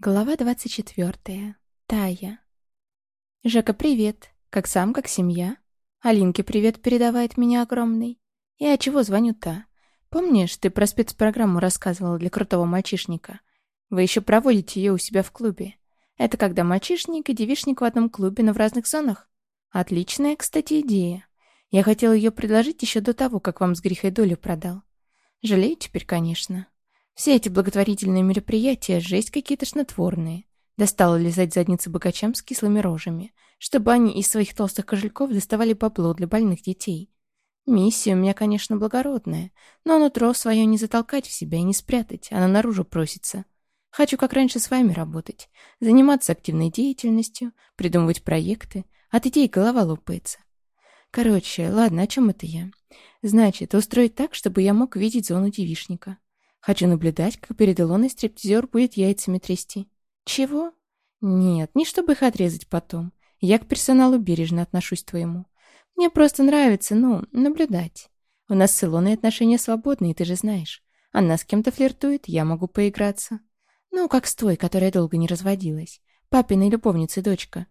Глава 24. Тая. «Жека, привет. Как сам, как семья. Алинке привет передавает меня огромный. Я чего звоню-то? Помнишь, ты про спецпрограмму рассказывала для крутого мальчишника? Вы еще проводите ее у себя в клубе. Это когда мальчишник и девишник в одном клубе, но в разных зонах? Отличная, кстати, идея. Я хотела ее предложить еще до того, как вам с грехой долю продал. Жалею теперь, конечно. Все эти благотворительные мероприятия — жесть какие-то снотворные. Достало лизать задницы богачам с кислыми рожами, чтобы они из своих толстых кошельков доставали бабло для больных детей. Миссия у меня, конечно, благородная, но нутро свое не затолкать в себя и не спрятать, она наружу просится. Хочу, как раньше, с вами работать, заниматься активной деятельностью, придумывать проекты, от идей голова лопается. Короче, ладно, о чем это я? Значит, устроить так, чтобы я мог видеть зону девишника. Хочу наблюдать, как перед Илоной стриптизер будет яйцами трясти. Чего? Нет, не чтобы их отрезать потом. Я к персоналу бережно отношусь твоему. Мне просто нравится, ну, наблюдать. У нас с Илоной отношения свободные, ты же знаешь. Она с кем-то флиртует, я могу поиграться. Ну, как с той, которая долго не разводилась. Папиной любовницы дочка.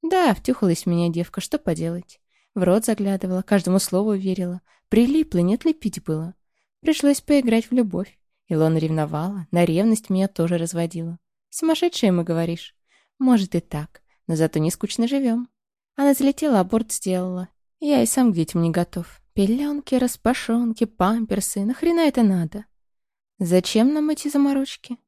Да, втюхалась в меня девка, что поделать. В рот заглядывала, каждому слову верила. Прилипла, не отлепить было. Пришлось поиграть в любовь. Илона ревновала, на ревность меня тоже разводила. Сумасшедшие мы, говоришь? Может и так, но зато не скучно живем. Она залетела, аборт сделала. Я и сам к детям не готов. Пеленки, распашонки, памперсы, нахрена это надо? Зачем нам эти заморочки?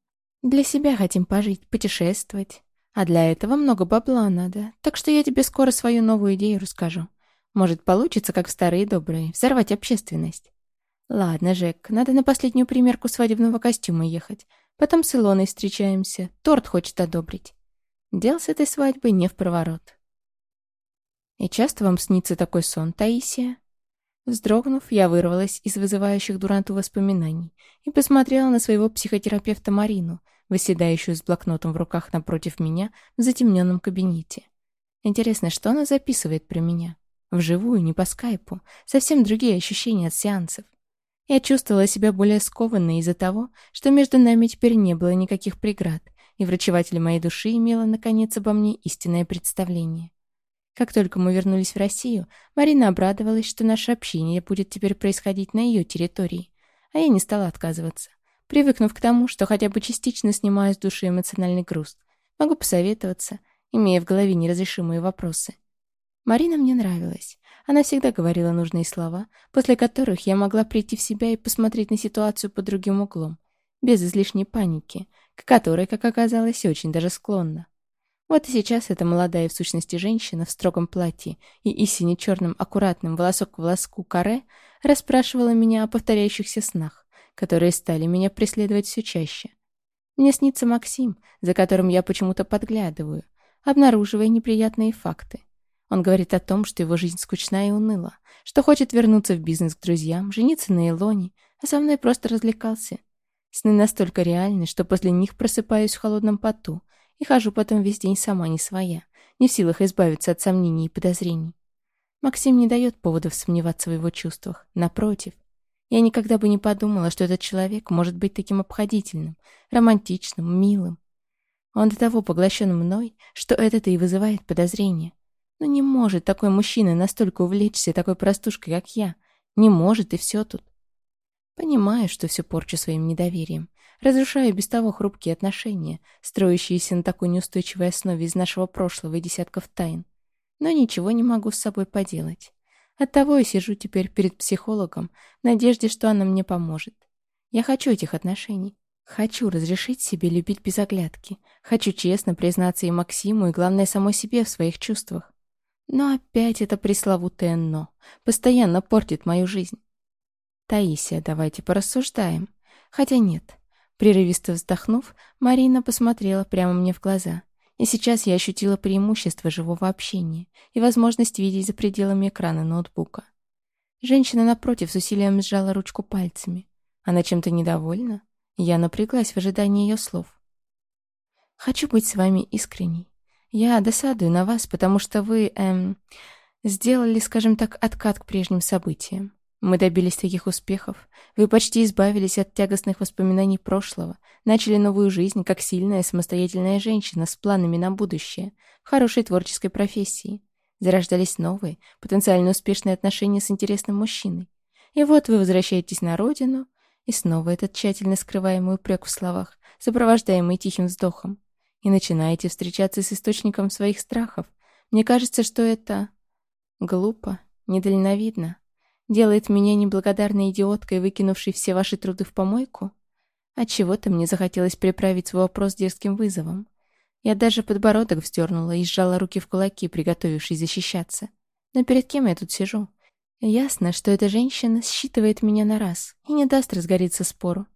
Для себя хотим пожить, путешествовать. А для этого много бабла надо, так что я тебе скоро свою новую идею расскажу. Может, получится, как в старые добрые, взорвать общественность. «Ладно, Жек, надо на последнюю примерку свадебного костюма ехать. Потом с Илоной встречаемся. Торт хочет одобрить. Дел с этой свадьбы не в проворот». «И часто вам снится такой сон, Таисия?» Вздрогнув, я вырвалась из вызывающих дуранту воспоминаний и посмотрела на своего психотерапевта Марину, выседающую с блокнотом в руках напротив меня в затемненном кабинете. Интересно, что она записывает про меня? Вживую, не по скайпу. Совсем другие ощущения от сеансов. Я чувствовала себя более скованной из-за того, что между нами теперь не было никаких преград, и врачеватель моей души имела, наконец, обо мне истинное представление. Как только мы вернулись в Россию, Марина обрадовалась, что наше общение будет теперь происходить на ее территории, а я не стала отказываться, привыкнув к тому, что хотя бы частично снимаю с души эмоциональный груз, могу посоветоваться, имея в голове неразрешимые вопросы. Марина мне нравилась. Она всегда говорила нужные слова, после которых я могла прийти в себя и посмотреть на ситуацию под другим углом, без излишней паники, к которой, как оказалось, очень даже склонна. Вот и сейчас эта молодая в сущности женщина в строгом платье и истине черным аккуратным волосок к волоску каре расспрашивала меня о повторяющихся снах, которые стали меня преследовать все чаще. Мне снится Максим, за которым я почему-то подглядываю, обнаруживая неприятные факты. Он говорит о том, что его жизнь скучна и уныла, что хочет вернуться в бизнес к друзьям, жениться на Илоне, а со мной просто развлекался. Сны настолько реальны, что после них просыпаюсь в холодном поту и хожу потом весь день сама не своя, не в силах избавиться от сомнений и подозрений. Максим не дает поводов сомневаться в его чувствах. Напротив, я никогда бы не подумала, что этот человек может быть таким обходительным, романтичным, милым. Он до того поглощен мной, что это-то и вызывает подозрения. Но не может такой мужчина настолько увлечься такой простушкой, как я. Не может, и все тут. Понимаю, что все порчу своим недоверием. Разрушаю без того хрупкие отношения, строящиеся на такой неустойчивой основе из нашего прошлого и десятков тайн. Но ничего не могу с собой поделать. Оттого и сижу теперь перед психологом в надежде, что она мне поможет. Я хочу этих отношений. Хочу разрешить себе любить без оглядки. Хочу честно признаться и Максиму, и, главное, самой себе в своих чувствах. Но опять это пресловутое «но» постоянно портит мою жизнь. Таисия, давайте порассуждаем. Хотя нет. Прерывисто вздохнув, Марина посмотрела прямо мне в глаза. И сейчас я ощутила преимущество живого общения и возможность видеть за пределами экрана ноутбука. Женщина напротив с усилием сжала ручку пальцами. Она чем-то недовольна? Я напряглась в ожидании ее слов. «Хочу быть с вами искренней. Я досадую на вас, потому что вы, эм, сделали, скажем так, откат к прежним событиям. Мы добились таких успехов. Вы почти избавились от тягостных воспоминаний прошлого, начали новую жизнь как сильная самостоятельная женщина с планами на будущее, хорошей творческой профессии. Зарождались новые, потенциально успешные отношения с интересным мужчиной. И вот вы возвращаетесь на родину, и снова этот тщательно скрываемый упрек в словах, сопровождаемый тихим вздохом, и начинаете встречаться с источником своих страхов. Мне кажется, что это глупо, недальновидно делает меня неблагодарной идиоткой, выкинувшей все ваши труды в помойку? Отчего-то мне захотелось приправить свой вопрос дерзким вызовом. Я даже подбородок вздернула и сжала руки в кулаки, приготовившись защищаться. Но перед кем я тут сижу? Ясно, что эта женщина считывает меня на раз и не даст разгореться спору.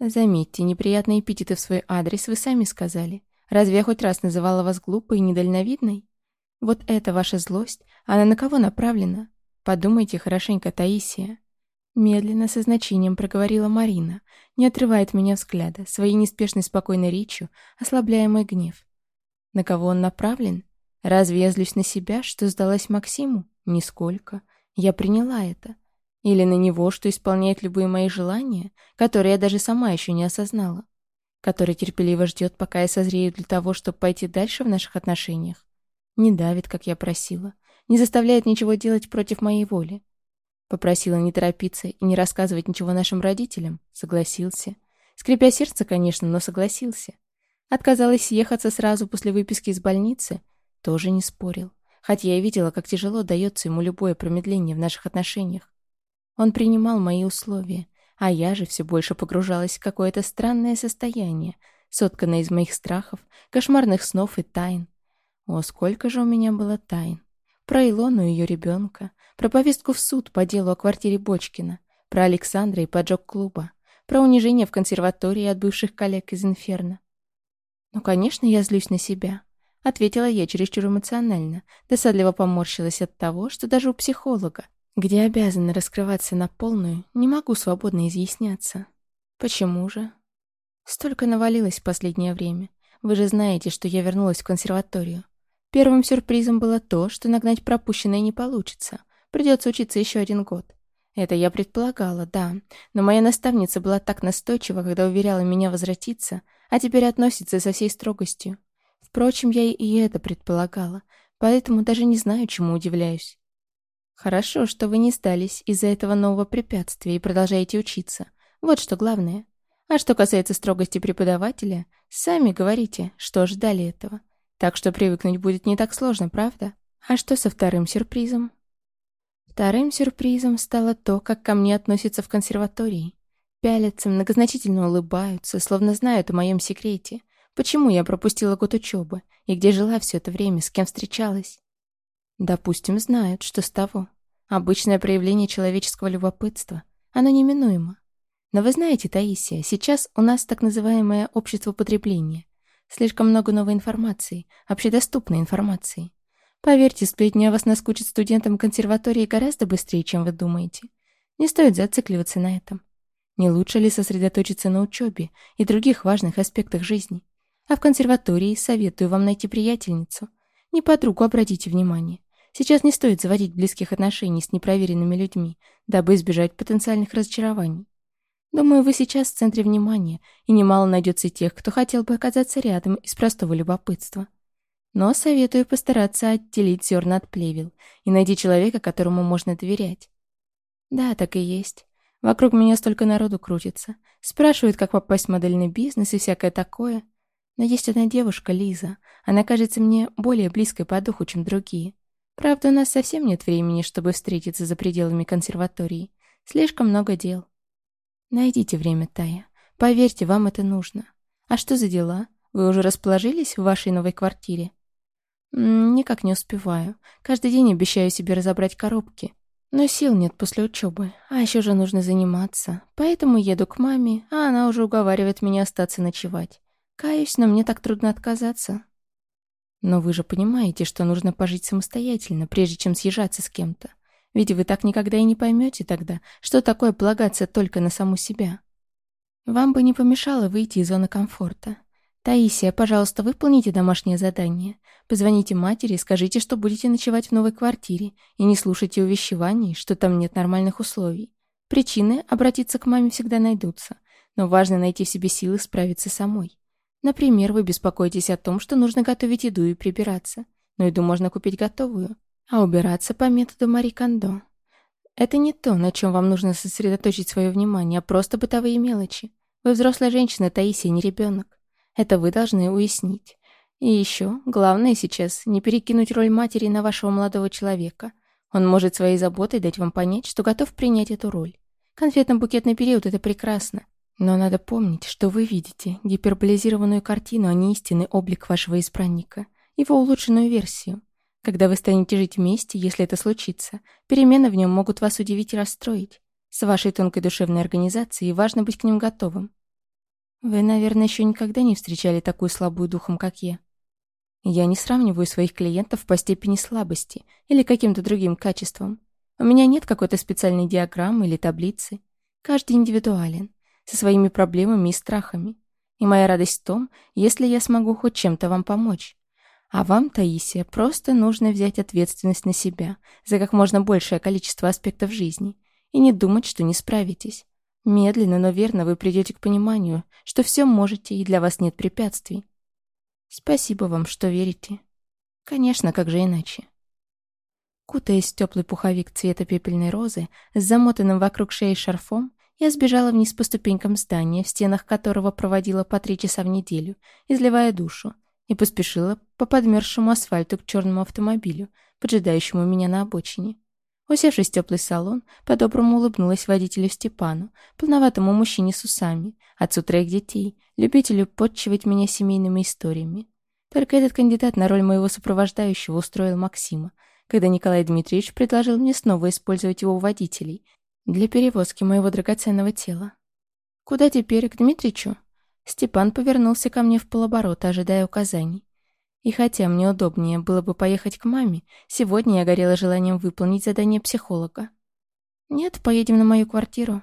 Заметьте, неприятные эпитеты в свой адрес вы сами сказали. Разве я хоть раз называла вас глупой и недальновидной? Вот эта ваша злость, она на кого направлена? Подумайте хорошенько, Таисия. Медленно, со значением проговорила Марина, не отрывая от меня взгляда, своей неспешной спокойной речью, ослабляя мой гнев. На кого он направлен? Разве я злюсь на себя, что сдалась Максиму? Нисколько. Я приняла это. Или на него, что исполняет любые мои желания, которые я даже сама еще не осознала. Который терпеливо ждет, пока я созрею для того, чтобы пойти дальше в наших отношениях. Не давит, как я просила не заставляет ничего делать против моей воли. Попросила не торопиться и не рассказывать ничего нашим родителям. Согласился. Скрипя сердце, конечно, но согласился. Отказалась съехаться сразу после выписки из больницы. Тоже не спорил. Хотя я видела, как тяжело дается ему любое промедление в наших отношениях. Он принимал мои условия, а я же все больше погружалась в какое-то странное состояние, сотканное из моих страхов, кошмарных снов и тайн. О, сколько же у меня было тайн. Про Илону и ее ребенка, про повестку в суд по делу о квартире Бочкина, про Александра и поджог клуба, про унижение в консерватории от бывших коллег из Инферно. «Ну, конечно, я злюсь на себя», — ответила я чересчур эмоционально, досадливо поморщилась от того, что даже у психолога, где обязаны раскрываться на полную, не могу свободно изъясняться. Почему же? Столько навалилось в последнее время. Вы же знаете, что я вернулась в консерваторию. Первым сюрпризом было то, что нагнать пропущенное не получится. Придется учиться еще один год. Это я предполагала, да. Но моя наставница была так настойчива, когда уверяла меня возвратиться, а теперь относится со всей строгостью. Впрочем, я и это предполагала, поэтому даже не знаю, чему удивляюсь. Хорошо, что вы не сдались из-за этого нового препятствия и продолжаете учиться. Вот что главное. А что касается строгости преподавателя, сами говорите, что ждали этого. Так что привыкнуть будет не так сложно, правда? А что со вторым сюрпризом? Вторым сюрпризом стало то, как ко мне относятся в консерватории. Пялятся, многозначительно улыбаются, словно знают о моем секрете. Почему я пропустила год учебы? И где жила все это время, с кем встречалась? Допустим, знают, что с того. Обычное проявление человеческого любопытства. Оно неминуемо. Но вы знаете, Таисия, сейчас у нас так называемое общество потребления. Слишком много новой информации, общедоступной информации. Поверьте, сплетни о вас наскучат студентам консерватории гораздо быстрее, чем вы думаете. Не стоит зацикливаться на этом. Не лучше ли сосредоточиться на учебе и других важных аспектах жизни? А в консерватории советую вам найти приятельницу. Не подругу обратите внимание. Сейчас не стоит заводить близких отношений с непроверенными людьми, дабы избежать потенциальных разочарований. Думаю, вы сейчас в центре внимания, и немало найдется тех, кто хотел бы оказаться рядом из простого любопытства. Но советую постараться отделить зерна от плевел и найти человека, которому можно доверять. Да, так и есть. Вокруг меня столько народу крутится. Спрашивают, как попасть в модельный бизнес и всякое такое. Но есть одна девушка, Лиза. Она кажется мне более близкой по духу, чем другие. Правда, у нас совсем нет времени, чтобы встретиться за пределами консерватории. Слишком много дел. Найдите время, Тая. Поверьте, вам это нужно. А что за дела? Вы уже расположились в вашей новой квартире? Никак не успеваю. Каждый день обещаю себе разобрать коробки. Но сил нет после учебы, а еще же нужно заниматься. Поэтому еду к маме, а она уже уговаривает меня остаться ночевать. Каюсь, но мне так трудно отказаться. Но вы же понимаете, что нужно пожить самостоятельно, прежде чем съезжаться с кем-то. Ведь вы так никогда и не поймете тогда, что такое полагаться только на саму себя. Вам бы не помешало выйти из зоны комфорта. «Таисия, пожалуйста, выполните домашнее задание. Позвоните матери, скажите, что будете ночевать в новой квартире, и не слушайте увещеваний, что там нет нормальных условий. Причины обратиться к маме всегда найдутся, но важно найти в себе силы справиться самой. Например, вы беспокоитесь о том, что нужно готовить еду и прибираться, но еду можно купить готовую, а убираться по методу Мари Кондо. Это не то, на чем вам нужно сосредоточить свое внимание, а просто бытовые мелочи. Вы взрослая женщина, Таисия, не ребенок. Это вы должны уяснить. И еще, главное сейчас, не перекинуть роль матери на вашего молодого человека. Он может своей заботой дать вам понять, что готов принять эту роль. Конфетно-букетный период — это прекрасно. Но надо помнить, что вы видите гиперболизированную картину, а не истинный облик вашего избранника, его улучшенную версию. Когда вы станете жить вместе, если это случится, перемены в нем могут вас удивить и расстроить. С вашей тонкой душевной организацией важно быть к ним готовым. Вы, наверное, еще никогда не встречали такую слабую духом, как я. Я не сравниваю своих клиентов по степени слабости или каким-то другим качеством. У меня нет какой-то специальной диаграммы или таблицы. Каждый индивидуален, со своими проблемами и страхами. И моя радость в том, если я смогу хоть чем-то вам помочь. А вам, Таисия, просто нужно взять ответственность на себя за как можно большее количество аспектов жизни и не думать, что не справитесь. Медленно, но верно вы придете к пониманию, что все можете и для вас нет препятствий. Спасибо вам, что верите. Конечно, как же иначе. Кутаясь в теплый пуховик цвета пепельной розы с замотанным вокруг шеи шарфом, я сбежала вниз по ступенькам здания, в стенах которого проводила по три часа в неделю, изливая душу, и поспешила по подмерзшему асфальту к черному автомобилю, поджидающему меня на обочине. Усевшись в теплый салон, по-доброму улыбнулась водителю Степану, полноватому мужчине с усами, отцу троих детей, любителю подчивать меня семейными историями. Только этот кандидат на роль моего сопровождающего устроил Максима, когда Николай Дмитриевич предложил мне снова использовать его водителей для перевозки моего драгоценного тела. «Куда теперь? К Дмитричу?» Степан повернулся ко мне в полоборота, ожидая указаний. И хотя мне удобнее было бы поехать к маме, сегодня я горела желанием выполнить задание психолога. «Нет, поедем на мою квартиру».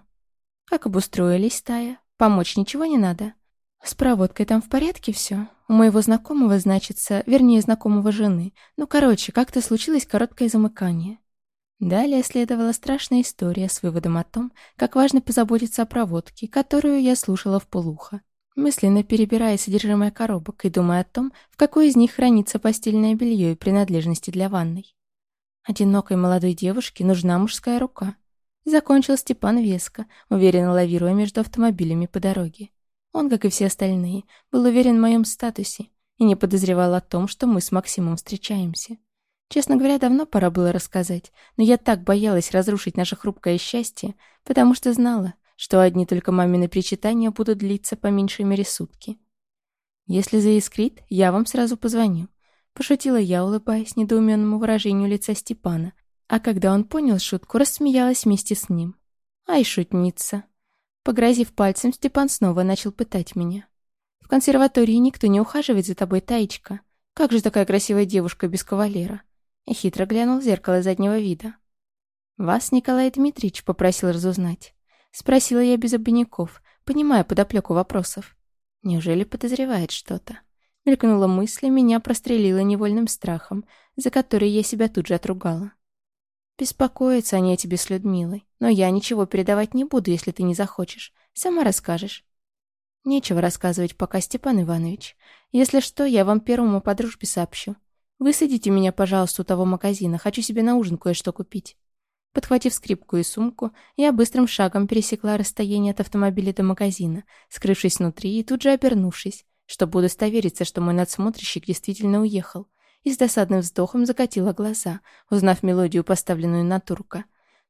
«Как обустроились, Тая? Помочь ничего не надо?» «С проводкой там в порядке все? У моего знакомого, значится, вернее, знакомого жены. Ну, короче, как-то случилось короткое замыкание». Далее следовала страшная история с выводом о том, как важно позаботиться о проводке, которую я слушала в полухо мысленно перебирая содержимое коробок и думая о том, в какой из них хранится постельное белье и принадлежности для ванной. Одинокой молодой девушке нужна мужская рука. Закончил Степан веско, уверенно лавируя между автомобилями по дороге. Он, как и все остальные, был уверен в моем статусе и не подозревал о том, что мы с Максимом встречаемся. Честно говоря, давно пора было рассказать, но я так боялась разрушить наше хрупкое счастье, потому что знала, что одни только мамины причитания будут длиться по меньшей мере сутки. «Если заискрит, я вам сразу позвоню», — пошутила я, улыбаясь недоуменному выражению лица Степана, а когда он понял шутку, рассмеялась вместе с ним. «Ай, шутница!» Погрозив пальцем, Степан снова начал пытать меня. «В консерватории никто не ухаживает за тобой, Таечка. Как же такая красивая девушка без кавалера?» И хитро глянул в зеркало заднего вида. «Вас Николай Дмитриевич попросил разузнать». Спросила я без обиняков, понимая подоплеку вопросов. Неужели подозревает что-то? Мелькнула мысль, меня прострелила невольным страхом, за который я себя тут же отругала. Беспокоиться они о тебе с Людмилой, но я ничего передавать не буду, если ты не захочешь. Сама расскажешь. Нечего рассказывать пока, Степан Иванович. Если что, я вам первому по дружбе сообщу. Высадите меня, пожалуйста, у того магазина. Хочу себе на ужин кое-что купить. Подхватив скрипку и сумку, я быстрым шагом пересекла расстояние от автомобиля до магазина, скрывшись внутри и тут же обернувшись, чтобы удостовериться, что мой надсмотрщик действительно уехал, и с досадным вздохом закатила глаза, узнав мелодию, поставленную на турка.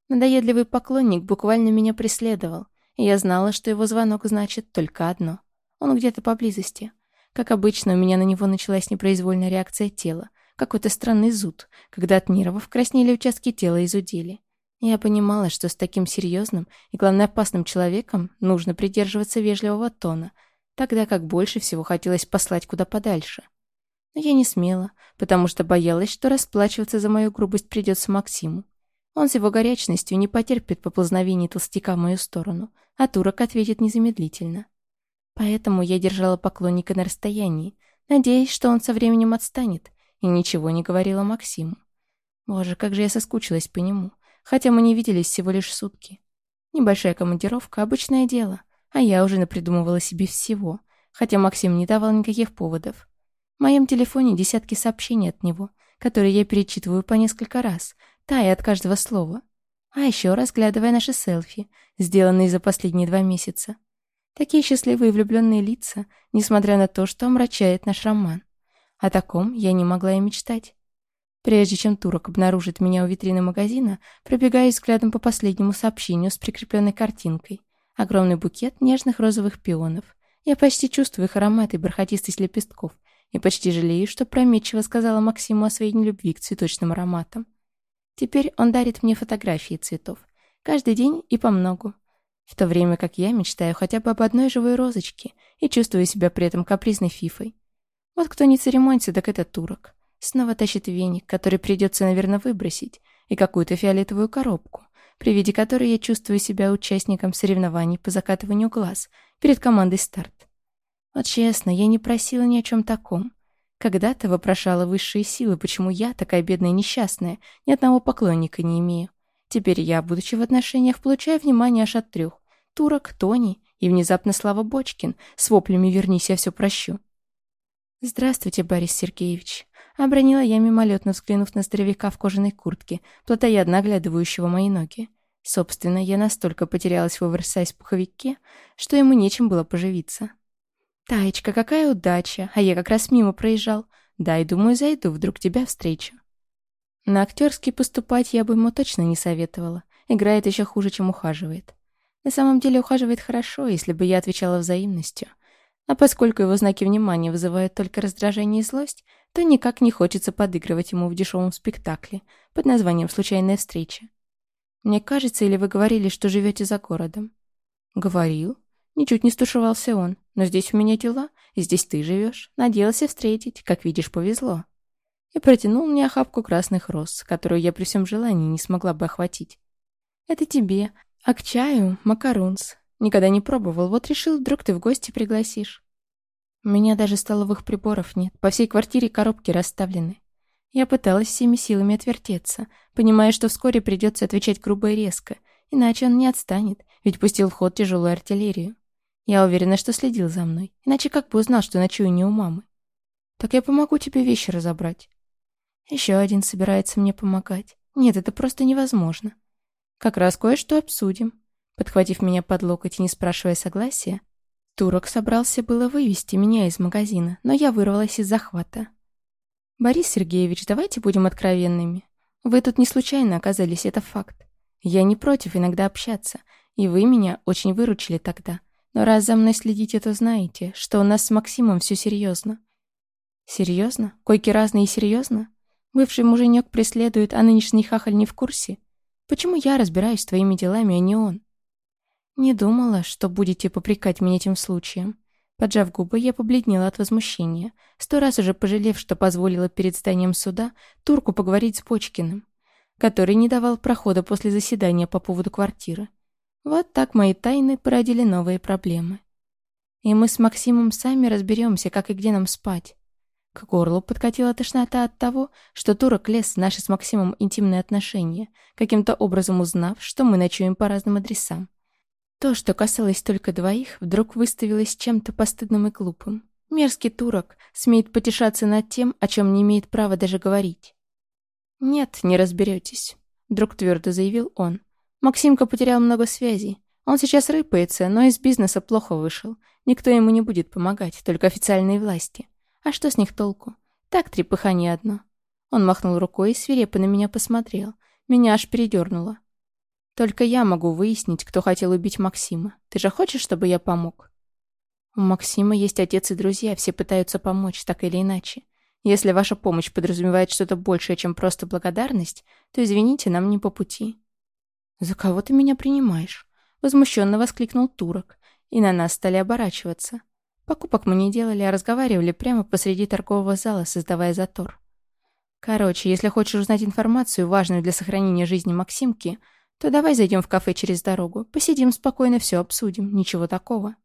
Надоедливый поклонник буквально меня преследовал, и я знала, что его звонок значит только одно. Он где-то поблизости. Как обычно, у меня на него началась непроизвольная реакция тела, какой-то странный зуд, когда от нервов краснели участки тела и зудели. Я понимала, что с таким серьезным и, главное, опасным человеком нужно придерживаться вежливого тона, тогда как больше всего хотелось послать куда подальше. Но я не смела, потому что боялась, что расплачиваться за мою грубость придется Максиму. Он с его горячностью не потерпит поползновений толстяка в мою сторону, а турок ответит незамедлительно. Поэтому я держала поклонника на расстоянии, надеясь, что он со временем отстанет, и ничего не говорила Максиму. Боже, как же я соскучилась по нему, хотя мы не виделись всего лишь сутки. Небольшая командировка — обычное дело, а я уже напридумывала себе всего, хотя Максим не давал никаких поводов. В моем телефоне десятки сообщений от него, которые я перечитываю по несколько раз, тая от каждого слова. А еще разглядывая наши селфи, сделанные за последние два месяца. Такие счастливые влюбленные лица, несмотря на то, что омрачает наш роман. О таком я не могла и мечтать. Прежде чем турок обнаружит меня у витрины магазина, пробегаю взглядом по последнему сообщению с прикрепленной картинкой. Огромный букет нежных розовых пионов. Я почти чувствую их аромат и бархатистость лепестков, и почти жалею, что прометчиво сказала Максиму о своей нелюбви к цветочным ароматам. Теперь он дарит мне фотографии цветов. Каждый день и по многу. В то время как я мечтаю хотя бы об одной живой розочке и чувствую себя при этом капризной фифой. Вот кто не церемонится, так это турок. Снова тащит веник, который придется, наверное, выбросить, и какую-то фиолетовую коробку, при виде которой я чувствую себя участником соревнований по закатыванию глаз перед командой «Старт». Вот честно, я не просила ни о чем таком. Когда-то вопрошала высшие силы, почему я, такая бедная несчастная, ни одного поклонника не имею. Теперь я, будучи в отношениях, получаю внимание аж от трех. Турок, Тони и внезапно Слава Бочкин с воплями «Вернись, я все прощу». «Здравствуйте, Борис Сергеевич», — обронила я мимолетно, взглянув на здоровяка в кожаной куртке, плотоядно оглядывающего мои ноги. Собственно, я настолько потерялась в оверсайз-пуховике, что ему нечем было поживиться. «Таечка, какая удача! А я как раз мимо проезжал. Да, и думаю, зайду, вдруг тебя встречу». На актерский поступать я бы ему точно не советовала. Играет еще хуже, чем ухаживает. На самом деле ухаживает хорошо, если бы я отвечала взаимностью. А поскольку его знаки внимания вызывают только раздражение и злость, то никак не хочется подыгрывать ему в дешевом спектакле под названием «Случайная встреча». Мне кажется, или вы говорили, что живете за городом? Говорил. Ничуть не стушевался он. Но здесь у меня дела, и здесь ты живешь. Надеялся встретить, как видишь, повезло и протянул мне охапку красных роз, которую я при всем желании не смогла бы охватить. «Это тебе, а к чаю макарунс. Никогда не пробовал, вот решил, вдруг ты в гости пригласишь». У меня даже столовых приборов нет, по всей квартире коробки расставлены. Я пыталась всеми силами отвертеться, понимая, что вскоре придется отвечать грубо и резко, иначе он не отстанет, ведь пустил в ход тяжелую артиллерию. Я уверена, что следил за мной, иначе как бы узнал, что ночую не у мамы. Так я помогу тебе вещи разобрать. Еще один собирается мне помогать. Нет, это просто невозможно. Как раз кое-что обсудим. Подхватив меня под локоть и не спрашивая согласия, Турок собрался было вывести меня из магазина, но я вырвалась из захвата. «Борис Сергеевич, давайте будем откровенными. Вы тут не случайно оказались, это факт. Я не против иногда общаться, и вы меня очень выручили тогда. Но раз за мной следите, то знаете, что у нас с Максимом все серьезно». «Серьезно? Койки разные и серьезно?» Бывший муженек преследует, а нынешний хахаль не в курсе. Почему я разбираюсь с твоими делами, а не он? Не думала, что будете попрекать меня этим случаем. Поджав губы, я побледнела от возмущения, сто раз уже пожалев, что позволила перед зданием суда турку поговорить с Почкиным, который не давал прохода после заседания по поводу квартиры. Вот так мои тайны породили новые проблемы. И мы с Максимом сами разберемся, как и где нам спать. К горлу подкатила тошнота от того, что турок лез в наши с Максимом интимные отношения, каким-то образом узнав, что мы ночуем по разным адресам. То, что касалось только двоих, вдруг выставилось чем-то постыдным и глупым. Мерзкий турок смеет потешаться над тем, о чем не имеет права даже говорить. «Нет, не разберетесь», — вдруг твердо заявил он. «Максимка потерял много связей. Он сейчас рыпается, но из бизнеса плохо вышел. Никто ему не будет помогать, только официальные власти. А что с них толку? Так трепыхание одно. Он махнул рукой и свирепо на меня посмотрел. Меня аж передернуло. Только я могу выяснить, кто хотел убить Максима. Ты же хочешь, чтобы я помог? У Максима есть отец и друзья, все пытаются помочь, так или иначе. Если ваша помощь подразумевает что-то большее, чем просто благодарность, то, извините, нам не по пути. «За кого ты меня принимаешь?» Возмущенно воскликнул турок, и на нас стали оборачиваться. Покупок мы не делали, а разговаривали прямо посреди торгового зала, создавая затор. Короче, если хочешь узнать информацию, важную для сохранения жизни Максимки, то давай зайдем в кафе через дорогу, посидим спокойно, все обсудим, ничего такого.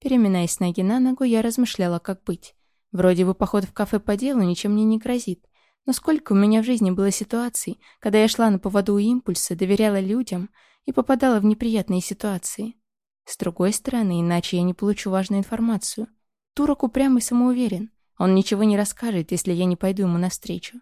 Переминаясь ноги на ногу, я размышляла, как быть. Вроде бы поход в кафе по делу ничем мне не грозит. Но сколько у меня в жизни было ситуаций, когда я шла на поводу у импульса, доверяла людям и попадала в неприятные ситуации. С другой стороны, иначе я не получу важную информацию. Турок упрямый самоуверен. Он ничего не расскажет, если я не пойду ему навстречу.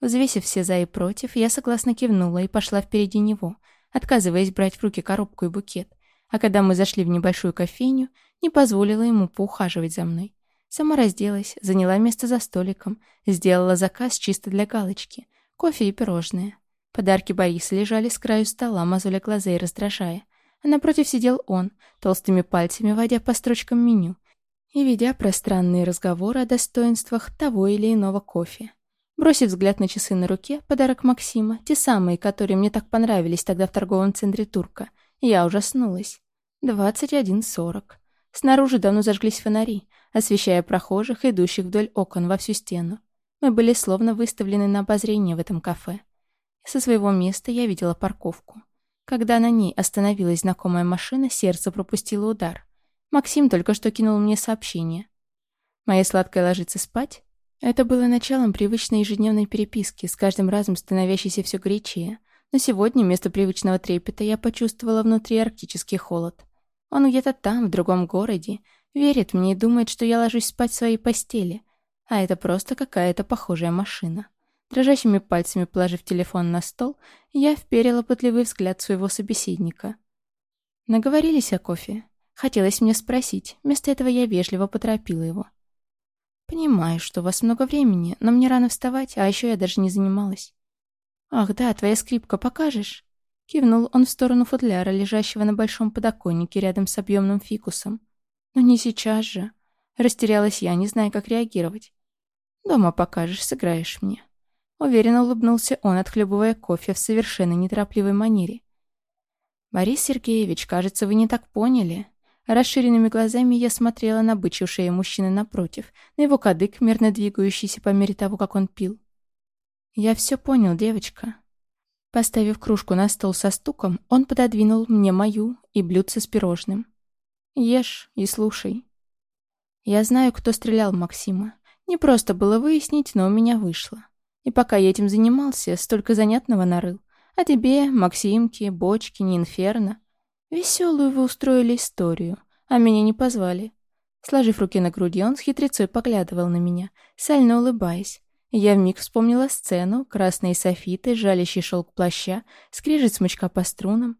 Взвесив все за и против, я согласно кивнула и пошла впереди него, отказываясь брать в руки коробку и букет. А когда мы зашли в небольшую кофейню, не позволила ему поухаживать за мной. Сама разделась, заняла место за столиком, сделала заказ чисто для галочки, кофе и пирожные. Подарки Бориса лежали с краю стола, мозоля глаза и раздражая. А напротив сидел он, толстыми пальцами водя по строчкам меню и ведя пространные разговоры о достоинствах того или иного кофе. Бросив взгляд на часы на руке, подарок Максима, те самые, которые мне так понравились тогда в торговом центре Турка, я ужаснулась. Двадцать один сорок. Снаружи давно зажглись фонари, освещая прохожих, идущих вдоль окон во всю стену. Мы были словно выставлены на обозрение в этом кафе. Со своего места я видела парковку. Когда на ней остановилась знакомая машина, сердце пропустило удар. Максим только что кинул мне сообщение. Моя сладкая ложится спать? Это было началом привычной ежедневной переписки, с каждым разом становящейся все горячее. Но сегодня вместо привычного трепета я почувствовала внутри арктический холод. Он где-то там, в другом городе, верит мне и думает, что я ложусь спать в своей постели. А это просто какая-то похожая машина. Дрожащими пальцами положив телефон на стол, я вперила пытливый взгляд своего собеседника. Наговорились о кофе. Хотелось мне спросить, вместо этого я вежливо поторопила его. «Понимаю, что у вас много времени, но мне рано вставать, а еще я даже не занималась». «Ах да, твоя скрипка покажешь?» Кивнул он в сторону футляра, лежащего на большом подоконнике рядом с объемным фикусом. «Но не сейчас же». Растерялась я, не зная, как реагировать. «Дома покажешь, сыграешь мне». Уверенно улыбнулся он, отхлебывая кофе в совершенно неторопливой манере. «Борис Сергеевич, кажется, вы не так поняли». Расширенными глазами я смотрела на бычью шею мужчины напротив, на его кадык, мерно двигающийся по мере того, как он пил. «Я все понял, девочка». Поставив кружку на стол со стуком, он пододвинул мне мою и блюдце с пирожным. «Ешь и слушай». Я знаю, кто стрелял Максима. Не просто было выяснить, но у меня вышло. И пока я этим занимался, столько занятного нарыл. А тебе, Максимке, Бочкине, Инферно. Веселую вы устроили историю, а меня не позвали. Сложив руки на груди, он с хитрецой поглядывал на меня, сально улыбаясь. Я вмиг вспомнила сцену, красные софиты, жалящий шелк плаща, скрежет смычка по струнам.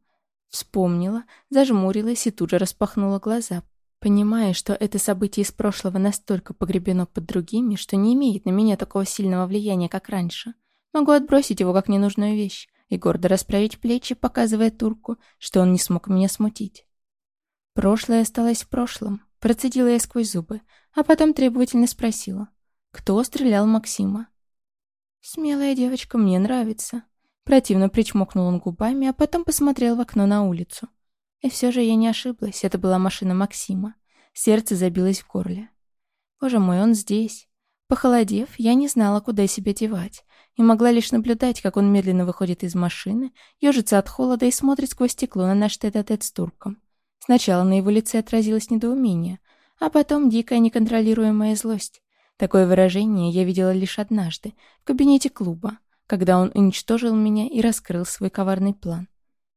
Вспомнила, зажмурилась и тут же распахнула глаза, понимая, что это событие из прошлого настолько погребено под другими, что не имеет на меня такого сильного влияния, как раньше. Могу отбросить его как ненужную вещь и гордо расправить плечи, показывая турку, что он не смог меня смутить. Прошлое осталось в прошлом, процедила я сквозь зубы, а потом требовательно спросила, кто стрелял Максима. «Смелая девочка, мне нравится». Противно причмокнул он губами, а потом посмотрел в окно на улицу. И все же я не ошиблась, это была машина Максима. Сердце забилось в горле. Боже мой, он здесь. Похолодев, я не знала, куда себя девать, и могла лишь наблюдать, как он медленно выходит из машины, ежится от холода и смотрит сквозь стекло на наш тет-а-тет с турком. Сначала на его лице отразилось недоумение, а потом дикая неконтролируемая злость. Такое выражение я видела лишь однажды, в кабинете клуба, когда он уничтожил меня и раскрыл свой коварный план.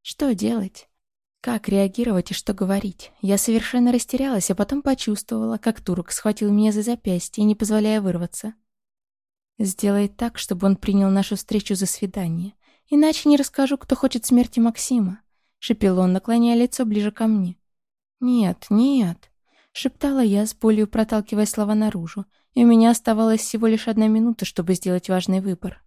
Что делать? Как реагировать и что говорить? Я совершенно растерялась, а потом почувствовала, как турок схватил меня за запястье, не позволяя вырваться. «Сделай так, чтобы он принял нашу встречу за свидание. Иначе не расскажу, кто хочет смерти Максима», — шепел он, наклоняя лицо ближе ко мне. «Нет, нет», — шептала я, с болью проталкивая слова наружу, и у меня оставалась всего лишь одна минута, чтобы сделать важный выбор.